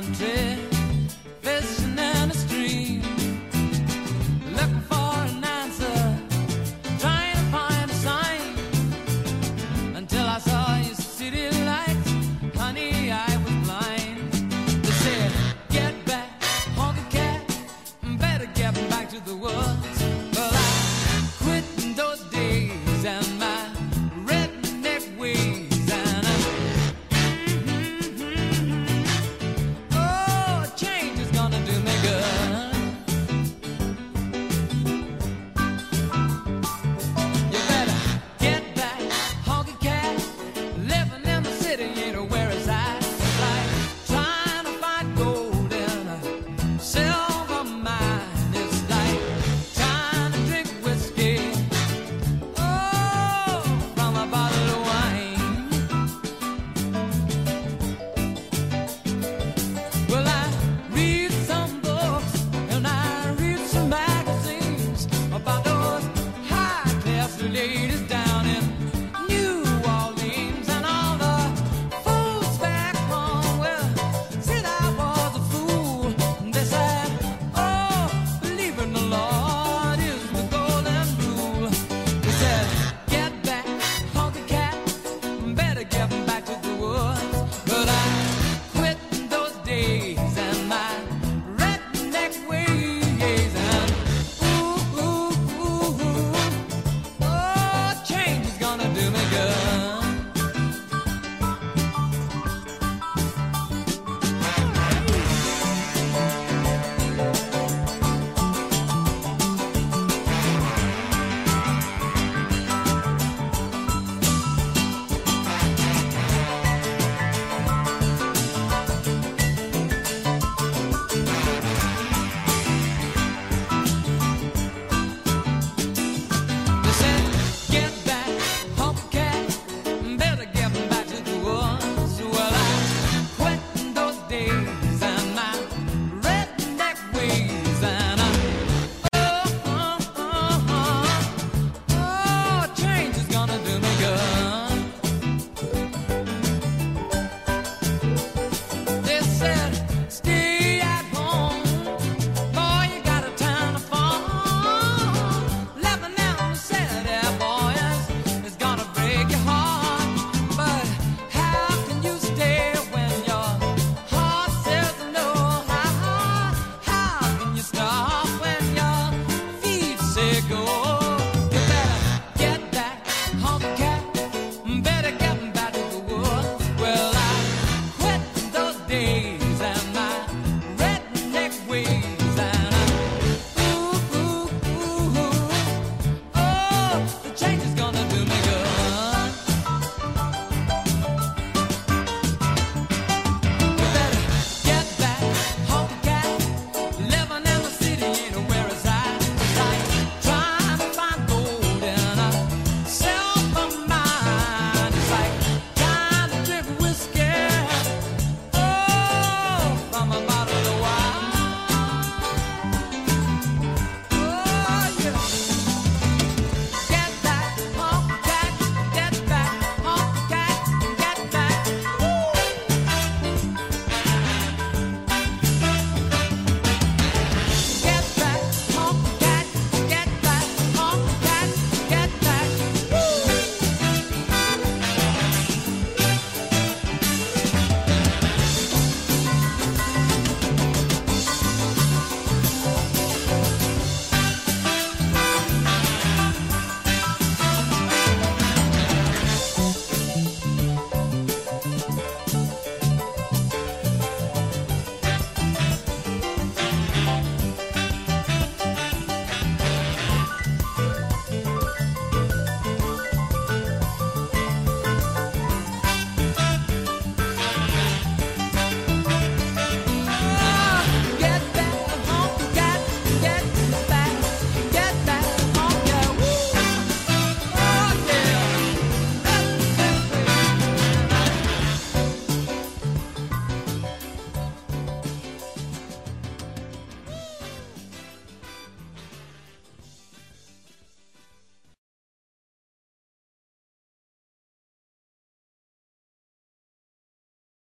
laundry, fishing in a stream.